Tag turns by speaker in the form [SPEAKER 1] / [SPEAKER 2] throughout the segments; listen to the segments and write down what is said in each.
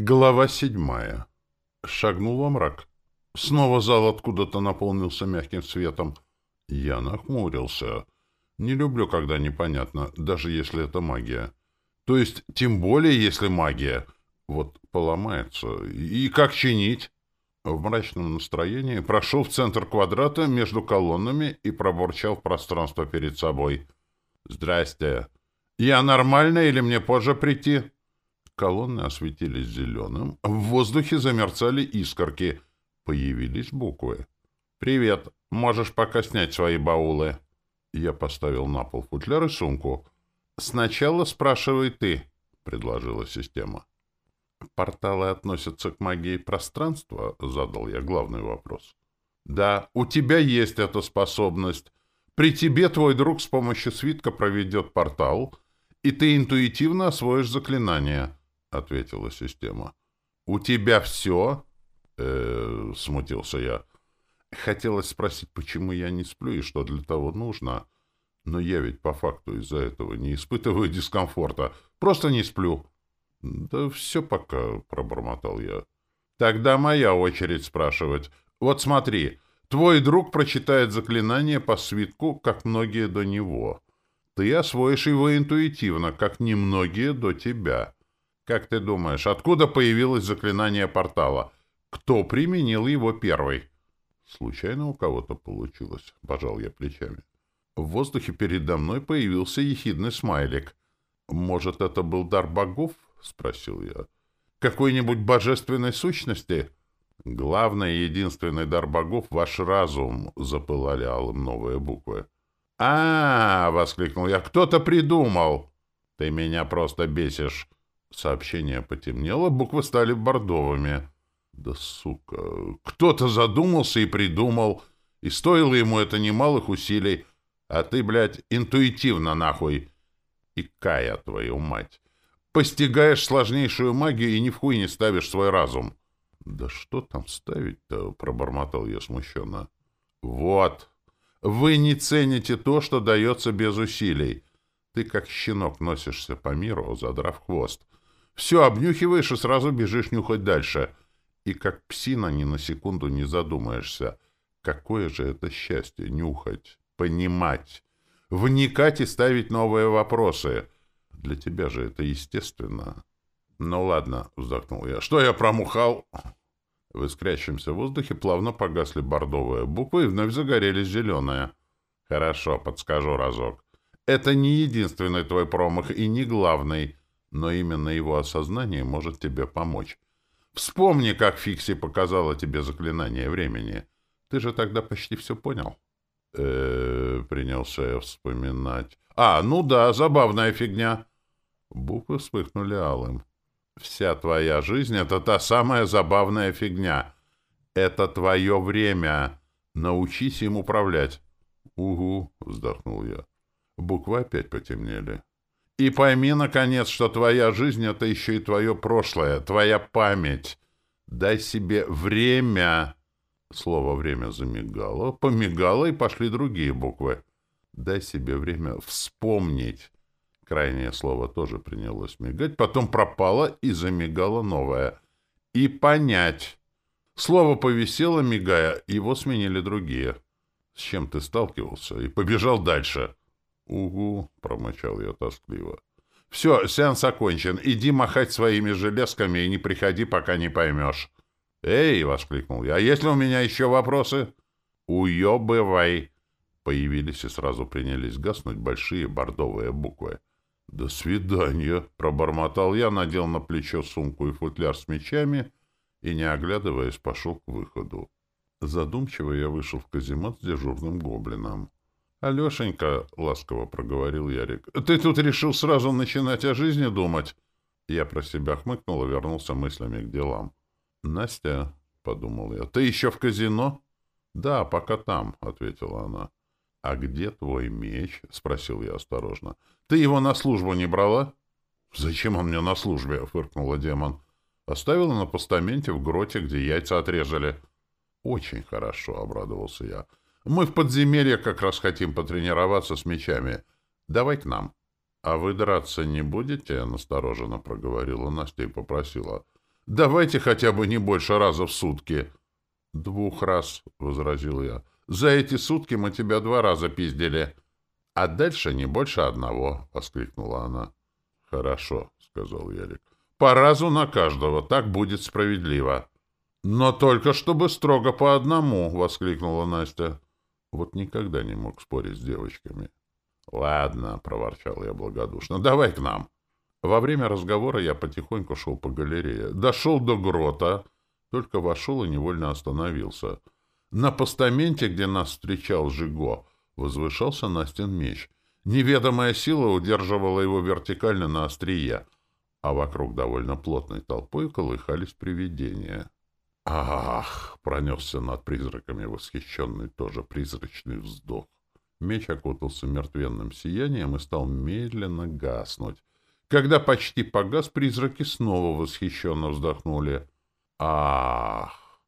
[SPEAKER 1] Глава седьмая. Шагнул во мрак. Снова зал откуда-то наполнился мягким светом. Я нахмурился. Не люблю, когда непонятно, даже если это магия. То есть, тем более, если магия. Вот поломается. И как чинить? В мрачном настроении прошел в центр квадрата между колоннами и пробурчал в пространство перед собой. «Здрасте. Я нормально или мне позже прийти?» Колонны осветились зеленым. В воздухе замерцали искорки. Появились буквы. «Привет. Можешь пока снять свои баулы». Я поставил на пол футляр и сумку. «Сначала спрашивай ты», — предложила система. «Порталы относятся к магии пространства?» — задал я главный вопрос. «Да, у тебя есть эта способность. При тебе твой друг с помощью свитка проведет портал, и ты интуитивно освоишь заклинание», — ответила система. «У тебя все?» э смутился я. Хотелось спросить, почему я не сплю и что для того нужно. Но я ведь по факту из-за этого не испытываю дискомфорта. Просто не сплю. «Да все пока», — пробормотал я. «Тогда моя очередь спрашивать. Вот смотри, твой друг прочитает заклинание по свитку, как многие до него. Ты освоишь его интуитивно, как немногие до тебя. Как ты думаешь, откуда появилось заклинание портала? Кто применил его первый?» «Случайно у кого-то получилось», — пожал я плечами. В воздухе передо мной появился ехидный смайлик. «Может, это был дар богов?» — спросил я. «Какой-нибудь божественной сущности?» «Главный и единственный дар богов — ваш разум», — запылали алым новые буквы. а, -а, -а воскликнул я. «Кто-то придумал!» «Ты меня просто бесишь!» Сообщение потемнело, буквы стали бордовыми. «Да сука! Кто-то задумался и придумал, и стоило ему это немалых усилий, а ты, блядь, интуитивно нахуй!» «И кая, твою мать!» постигаешь сложнейшую магию и ни в хуй не ставишь свой разум. — Да что там ставить-то? — пробормотал я смущенно. — Вот. Вы не цените то, что дается без усилий. Ты как щенок носишься по миру, задрав хвост. Все обнюхиваешь и сразу бежишь нюхать дальше. И как псина ни на секунду не задумаешься. Какое же это счастье — нюхать, понимать, вникать и ставить новые вопросы — для тебя же это естественно. Ну ладно, вздохнул я. Что я промухал? В искрящемся воздухе плавно погасли бордовые буквы и вновь загорелись зеленые. Хорошо, подскажу разок. Это не единственный твой промах и не главный, но именно его осознание может тебе помочь. Вспомни, как Фикси показала тебе заклинание времени. Ты же тогда почти все понял. Э, -э принялся я вспоминать. А, ну да, забавная фигня. Буквы вспыхнули алым. «Вся твоя жизнь — это та самая забавная фигня. Это твое время. Научись им управлять». «Угу», — вздохнул я. Буквы опять потемнели. «И пойми, наконец, что твоя жизнь — это еще и твое прошлое, твоя память. Дай себе время». Слово «время» замигало, помигало, и пошли другие буквы. «Дай себе время вспомнить». Крайнее слово тоже принялось мигать, потом пропало и замигало новое. И понять. Слово повисело, мигая, его сменили другие. С чем ты сталкивался? И побежал дальше. «Угу», — промочал я тоскливо. «Все, сеанс окончен. Иди махать своими железками и не приходи, пока не поймешь». «Эй!» — воскликнул я. «А если у меня еще вопросы?» «Уебывай!» Появились и сразу принялись гаснуть большие бордовые буквы. «До свидания!» — пробормотал я, надел на плечо сумку и футляр с мечами и, не оглядываясь, пошел к выходу. Задумчиво я вышел в каземат с дежурным гоблином. «Алешенька», — ласково проговорил Ярик, — «ты тут решил сразу начинать о жизни думать?» Я про себя хмыкнул и вернулся мыслями к делам. «Настя», — подумал я, — «ты еще в казино?» «Да, пока там», — ответила она. «А где твой меч?» — спросил я осторожно. «Ты его на службу не брала?» «Зачем он мне на службе?» — фыркнула демон. «Оставила на постаменте в гроте, где яйца отрезали». «Очень хорошо», — обрадовался я. «Мы в подземелье как раз хотим потренироваться с мечами. Давай к нам». «А вы драться не будете?» — настороженно проговорила Настя и попросила. Давайте хотя бы не больше раза в сутки. — Двух раз, — возразил я. — За эти сутки мы тебя два раза пиздили. — А дальше не больше одного, — воскликнула она. — Хорошо, — сказал Ярик. — По разу на каждого, так будет справедливо. — Но только чтобы строго по одному, — воскликнула Настя. Вот никогда не мог спорить с девочками. — Ладно, — проворчал я благодушно, — давай к нам. Во время разговора я потихоньку шел по галерее. Дошел до грота, только вошел и невольно остановился. На постаменте, где нас встречал Жиго, возвышался Настин меч. Неведомая сила удерживала его вертикально на острие, а вокруг довольно плотной толпой колыхались привидения. «Ах!» — пронесся над призраками восхищенный тоже призрачный вздох. Меч окутался мертвенным сиянием и стал медленно гаснуть. Когда почти погас, призраки снова восхищенно вздохнули. «Ах!»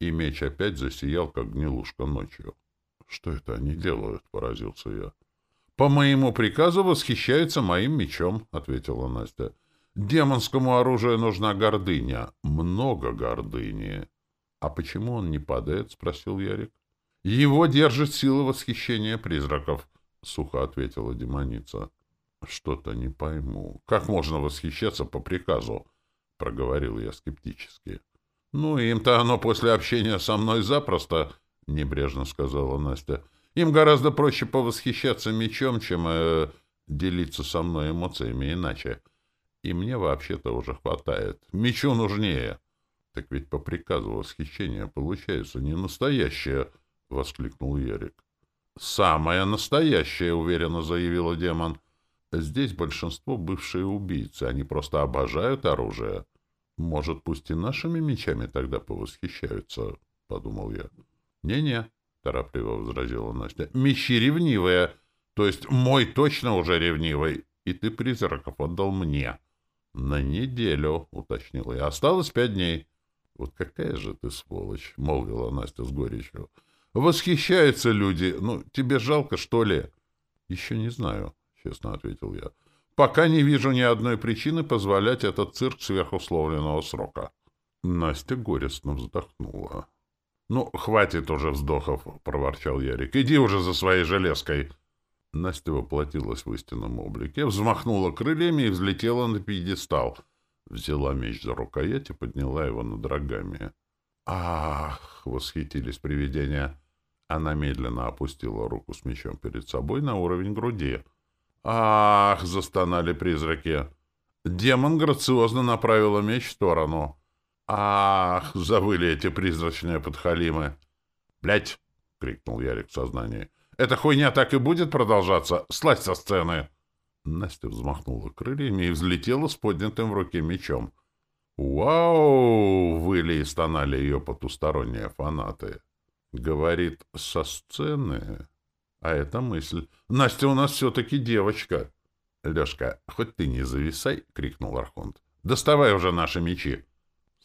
[SPEAKER 1] И меч опять засиял, как гнилушка ночью. «Что это они делают?» — поразился я. «По моему приказу восхищаются моим мечом», — ответила Настя. Демонскому оружию нужна гордыня. Много гордыни. — А почему он не падает? — спросил Ярик. — Его держит сила восхищения призраков, — сухо ответила демоница. — Что-то не пойму. Как можно восхищаться по приказу? — проговорил я скептически. — Ну, им-то оно после общения со мной запросто, — небрежно сказала Настя. — Им гораздо проще повосхищаться мечом, чем э, делиться со мной эмоциями иначе. — и мне вообще-то уже хватает. Мечу нужнее. Так ведь по приказу восхищения получается не настоящее, — воскликнул Ярик. Самое настоящее, — уверенно заявила демон. Здесь большинство бывшие убийцы. Они просто обожают оружие. Может, пусть и нашими мечами тогда повосхищаются, — подумал я. Не-не, — торопливо возразила Настя. Мечи ревнивые. То есть мой точно уже ревнивый. И ты призраков отдал мне. —— На неделю, — уточнила я. — Осталось пять дней. — Вот какая же ты сволочь, — молвила Настя с горечью. — Восхищаются люди. Ну, тебе жалко, что ли? — Еще не знаю, — честно ответил я. — Пока не вижу ни одной причины позволять этот цирк сверхусловленного срока. Настя горестно вздохнула. — Ну, хватит уже вздохов, — проворчал Ярик. — Иди уже за своей железкой. — Настя воплотилась в истинном облике, взмахнула крыльями и взлетела на пьедестал. Взяла меч за рукоять и подняла его над рогами. «Ах!» — восхитились привидения. Она медленно опустила руку с мечом перед собой на уровень груди. «Ах!» — застонали призраки. Демон грациозно направила меч в сторону. «Ах!» — завыли эти призрачные подхалимы. «Блядь!» — крикнул Ярик в сознании. Эта хуйня так и будет продолжаться? Слазь со сцены!» Настя взмахнула крыльями и взлетела с поднятым в руке мечом. «Вау!» — выли и стонали ее потусторонние фанаты. Говорит, со сцены. А это мысль. Настя у нас все-таки девочка. Лешка, хоть ты не зависай, — крикнул Архонт. Доставай уже наши мечи.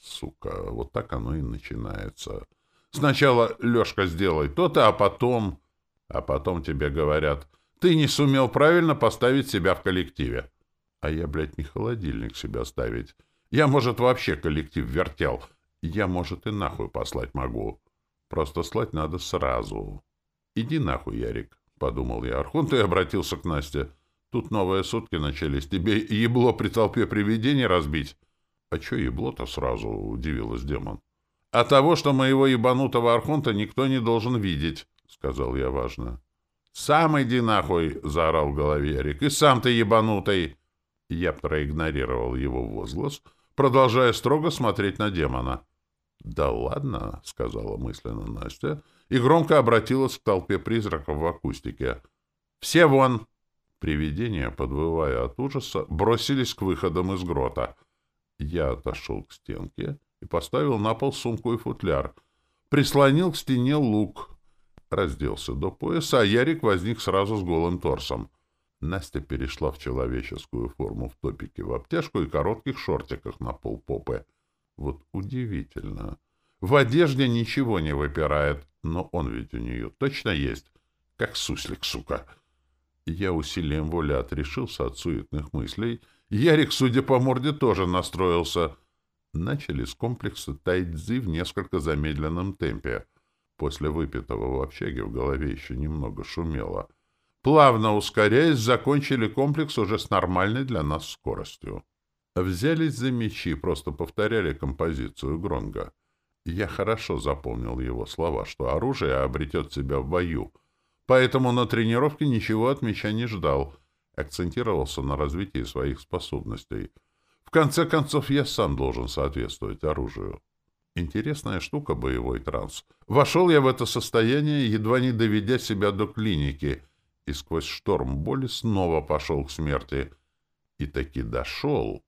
[SPEAKER 1] Сука, вот так оно и начинается. Сначала, Лешка, сделай то-то, а потом... А потом тебе говорят, ты не сумел правильно поставить себя в коллективе. А я, блядь, не холодильник себя ставить. Я, может, вообще коллектив вертел. Я, может, и нахуй послать могу. Просто слать надо сразу. Иди нахуй, Ярик, — подумал я. Архунт и обратился к Насте. Тут новые сутки начались. Тебе ебло при толпе привидений разбить? А чё ебло-то сразу? — удивилась демон. А того, что моего ебанутого Архунта никто не должен видеть. — сказал я важно. «Сам иди нахуй!» — заорал в голове Ярик. «И сам ты ебанутый!» Я проигнорировал его возглас, продолжая строго смотреть на демона. «Да ладно!» — сказала мысленно Настя и громко обратилась к толпе призраков в акустике. «Все вон!» Привидения, подвывая от ужаса, бросились к выходам из грота. Я отошел к стенке и поставил на пол сумку и футляр. Прислонил к стене лук — разделся до пояса, а Ярик возник сразу с голым торсом. Настя перешла в человеческую форму в топике в обтяжку и коротких шортиках на полпопы. Вот удивительно. В одежде ничего не выпирает, но он ведь у нее точно есть. Как суслик, сука. Я усилием воли отрешился от суетных мыслей. Ярик, судя по морде, тоже настроился. Начали с комплекса тайцзи в несколько замедленном темпе. После выпитого в общаге в голове еще немного шумело. Плавно ускоряясь, закончили комплекс уже с нормальной для нас скоростью. Взялись за мечи, просто повторяли композицию Гронга. Я хорошо запомнил его слова, что оружие обретет себя в бою, поэтому на тренировке ничего от меча не ждал, акцентировался на развитии своих способностей. В конце концов, я сам должен соответствовать оружию. Интересная штука боевой транс. Вошел я в это состояние, едва не доведя себя до клиники, и сквозь шторм боли снова пошел к смерти. И таки дошел.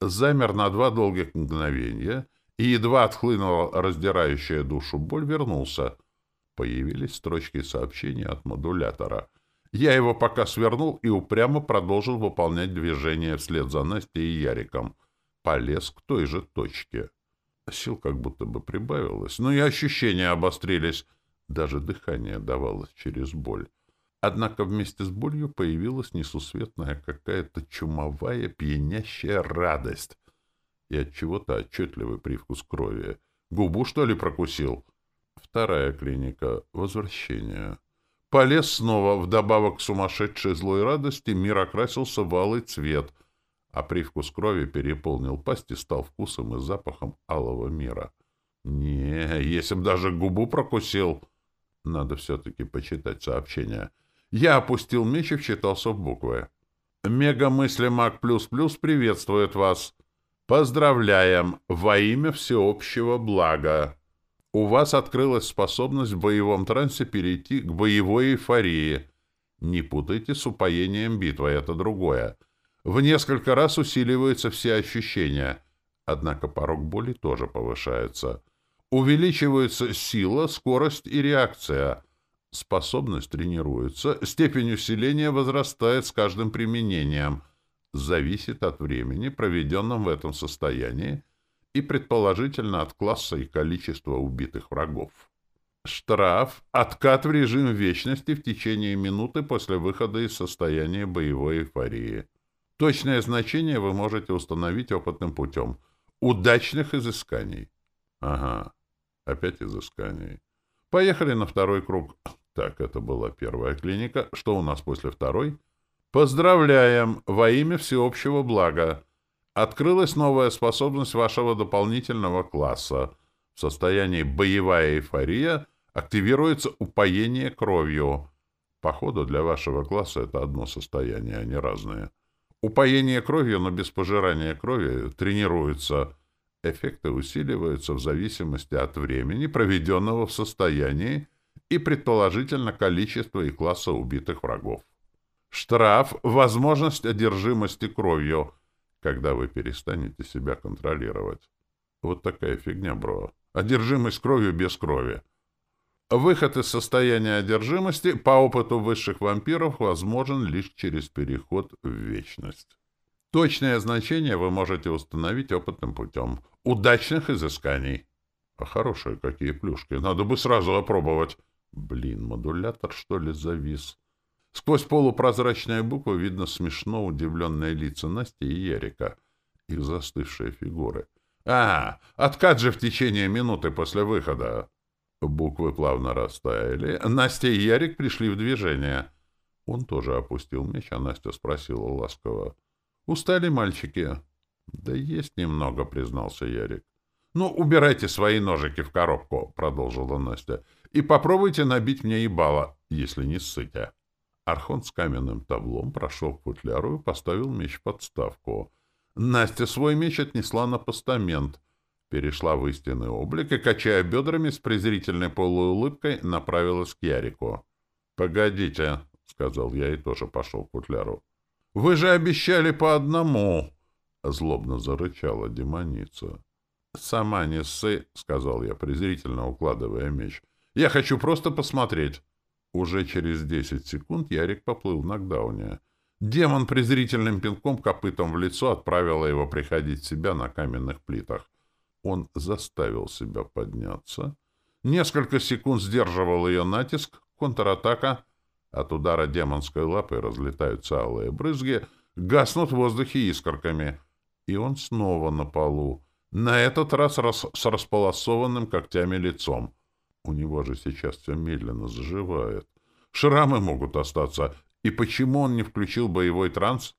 [SPEAKER 1] Замер на два долгих мгновения — и едва отхлынула раздирающая душу боль, вернулся. Появились строчки сообщения от модулятора. Я его пока свернул и упрямо продолжил выполнять движение вслед за Настей и Яриком. Полез к той же точке. Сил как будто бы прибавилось, но и ощущения обострились. Даже дыхание давалось через боль. Однако вместе с болью появилась несусветная какая-то чумовая пьянящая радость и от чего-то отчетливый привкус крови. Губу, что ли, прокусил? Вторая клиника. Возвращение. Полез снова. Вдобавок к сумасшедшей злой радости мир окрасился в алый цвет, а привкус крови переполнил пасть и стал вкусом и запахом алого мира. Не, если б даже губу прокусил... Надо все-таки почитать сообщение. Я опустил меч и вчитался в буквы. «Мега-мысли Маг Плюс Плюс приветствует вас!» Поздравляем! Во имя всеобщего блага! У вас открылась способность в боевом трансе перейти к боевой эйфории. Не путайте с упоением битвы, это другое. В несколько раз усиливаются все ощущения, однако порог боли тоже повышается. Увеличивается сила, скорость и реакция. Способность тренируется, степень усиления возрастает с каждым применением – зависит от времени, проведенном в этом состоянии, и предположительно от класса и количества убитых врагов. Штраф – откат в режим вечности в течение минуты после выхода из состояния боевой эйфории. Точное значение вы можете установить опытным путем. Удачных изысканий. Ага, опять изысканий. Поехали на второй круг. Так, это была первая клиника. Что у нас после второй? Поздравляем! Во имя всеобщего блага! Открылась новая способность вашего дополнительного класса. В состоянии боевая эйфория активируется упоение кровью. Походу, для вашего класса это одно состояние, а не разные. Упоение кровью, но без пожирания крови, тренируется. Эффекты усиливаются в зависимости от времени, проведенного в состоянии, и, предположительно, количества и класса убитых врагов. Штраф — возможность одержимости кровью, когда вы перестанете себя контролировать. Вот такая фигня, бро. Одержимость кровью без крови. Выход из состояния одержимости по опыту высших вампиров возможен лишь через переход в вечность. Точное значение вы можете установить опытным путем. Удачных изысканий. А хорошие какие плюшки. Надо бы сразу опробовать. Блин, модулятор, что ли, завис? Сквозь полупрозрачные буквы видно смешно удивленные лица Насти и Ярика, их застывшие фигуры. «А, откат же в течение минуты после выхода!» Буквы плавно растаяли. Настя и Ярик пришли в движение. Он тоже опустил меч, а Настя спросила ласково. «Устали мальчики?» «Да есть немного», — признался Ярик. «Ну, убирайте свои ножики в коробку», — продолжила Настя, «и попробуйте набить мне ебало, если не ссыте». Архон с каменным таблом прошел к футляру и поставил меч в подставку. Настя свой меч отнесла на постамент, перешла в истинный облик и, качая бедрами, с презрительной полуулыбкой направилась к Ярику. «Погодите», — сказал я и тоже пошел к футляру. «Вы же обещали по одному!» — злобно зарычала демоница. «Сама не ссы», — сказал я, презрительно укладывая меч. «Я хочу просто посмотреть». Уже через десять секунд Ярик поплыл в нокдауне. Демон презрительным пинком копытом в лицо отправила его приходить в себя на каменных плитах. Он заставил себя подняться. Несколько секунд сдерживал ее натиск, контратака. От удара демонской лапы разлетаются алые брызги, гаснут в воздухе искорками. И он снова на полу. На этот раз рас с располосованным когтями лицом. У него же сейчас все медленно заживает. Шрамы могут остаться. И почему он не включил боевой транс?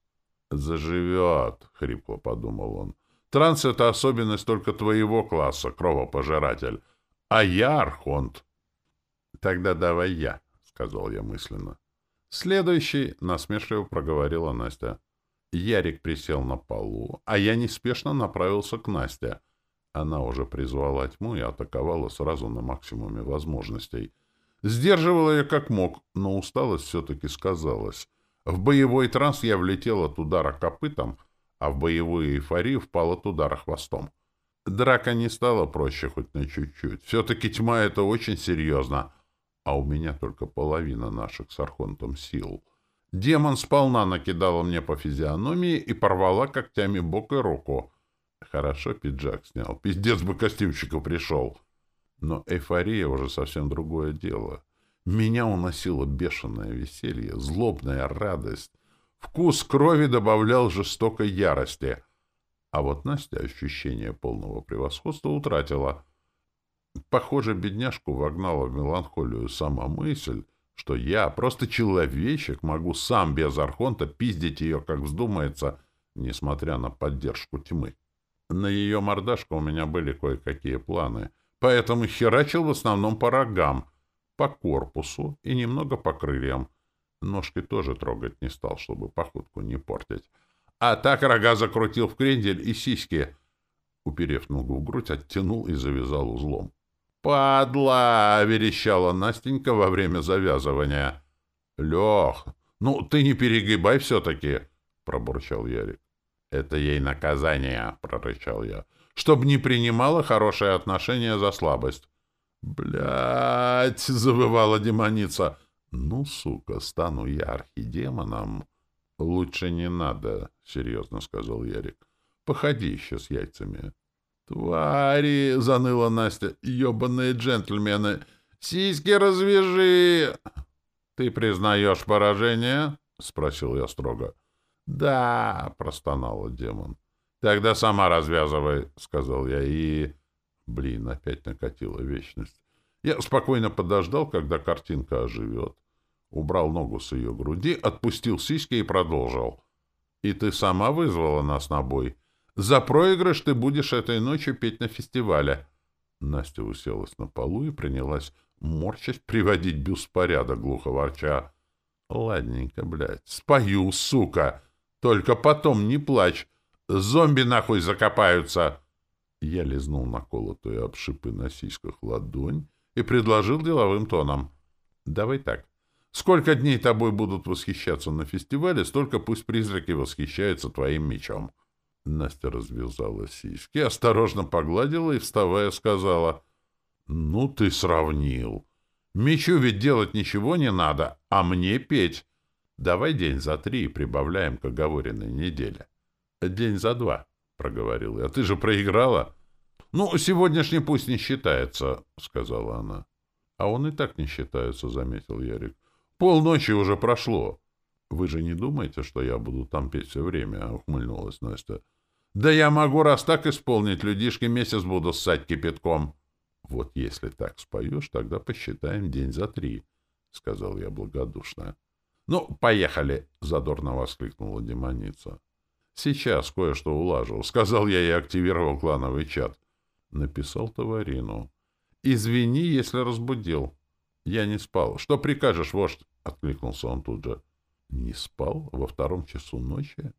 [SPEAKER 1] «Заживет», — хрипло подумал он. «Транс — это особенность только твоего класса, кровопожиратель. А я архонт». «Тогда давай я», — сказал я мысленно. «Следующий», — насмешливо проговорила Настя. Ярик присел на полу, а я неспешно направился к Насте. Она уже призвала тьму и атаковала сразу на максимуме возможностей. Сдерживала я как мог, но усталость все-таки сказалась. В боевой транс я влетел от удара копытом, а в боевую эйфорию впал от удара хвостом. Драка не стала проще хоть на чуть-чуть. Все-таки тьма — это очень серьезно. А у меня только половина наших с Архонтом сил. Демон сполна накидала мне по физиономии и порвала когтями бок и руку. Хорошо пиджак снял. Пиздец бы костюмщику пришел. Но эйфория уже совсем другое дело. Меня уносило бешеное веселье, злобная радость. Вкус крови добавлял жестокой ярости. А вот Настя ощущение полного превосходства утратила. Похоже, бедняжку вогнала в меланхолию сама мысль, что я, просто человечек, могу сам без архонта пиздить ее, как вздумается, несмотря на поддержку тьмы. На ее мордашку у меня были кое-какие планы, поэтому херачил в основном по рогам, по корпусу и немного по крыльям. Ножки тоже трогать не стал, чтобы походку не портить. А так рога закрутил в крендель и сиськи. Уперев ногу в грудь, оттянул и завязал узлом. «Падла!» — верещала Настенька во время завязывания. «Лех, ну ты не перегибай все-таки!» — пробурчал Ярик. «Это ей наказание!» — прорычал я. «Чтоб не принимала хорошее отношение за слабость. Блять, завывала демоница. Ну, сука, стану я архидемоном. Лучше не надо, серьезно сказал Ярик. Походи еще с яйцами. Твари, заныла Настя, ебаные джентльмены. Сиськи развяжи. Ты признаешь поражение? спросил я строго. Да, простонала демон. Тогда сама развязывай, сказал я и Блин, опять накатила вечность. Я спокойно подождал, когда картинка оживет. Убрал ногу с ее груди, отпустил сиськи и продолжил. «И ты сама вызвала нас на бой. За проигрыш ты будешь этой ночью петь на фестивале». Настя уселась на полу и принялась морчась приводить бюст в порядок, глухо ворча. «Ладненько, блядь, спою, сука! Только потом не плачь! Зомби нахуй закопаются!» Я лизнул наколотую об шипы на сиськах ладонь и предложил деловым тоном. «Давай так. Сколько дней тобой будут восхищаться на фестивале, столько пусть призраки восхищаются твоим мечом». Настя развязала сиськи, осторожно погладила и, вставая, сказала. «Ну ты сравнил. Мечу ведь делать ничего не надо, а мне петь. Давай день за три и прибавляем к оговоренной неделе». «День за два» проговорил я. — Ты же проиграла? — Ну, сегодняшний пусть не считается, — сказала она. — А он и так не считается, — заметил Ярик. — Полночи уже прошло. — Вы же не думаете, что я буду там петь все время? — ухмыльнулась Настя. — Да я могу раз так исполнить, людишки месяц буду ссать кипятком. — Вот если так споешь, тогда посчитаем день за три, — сказал я благодушно. — Ну, поехали! — задорно воскликнула демоница. Сейчас кое-что улажу. Сказал я и активировал клановый чат. Написал товарину. Извини, если разбудил. Я не спал. Что прикажешь, вождь? Откликнулся он тут же. Не спал? Во втором часу ночи?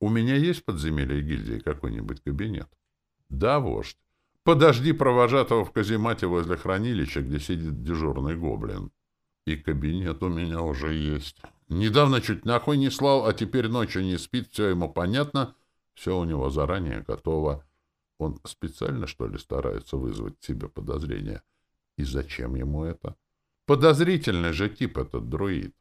[SPEAKER 1] У меня есть подземелье гильдии какой-нибудь кабинет? Да, вождь. Подожди провожатого в каземате возле хранилища, где сидит дежурный гоблин. И кабинет у меня уже есть. Недавно чуть нахуй не слал, а теперь ночью не спит, все ему понятно, все у него заранее готово. Он специально, что ли, старается вызвать себе подозрения? И зачем ему это? Подозрительный же тип этот друид.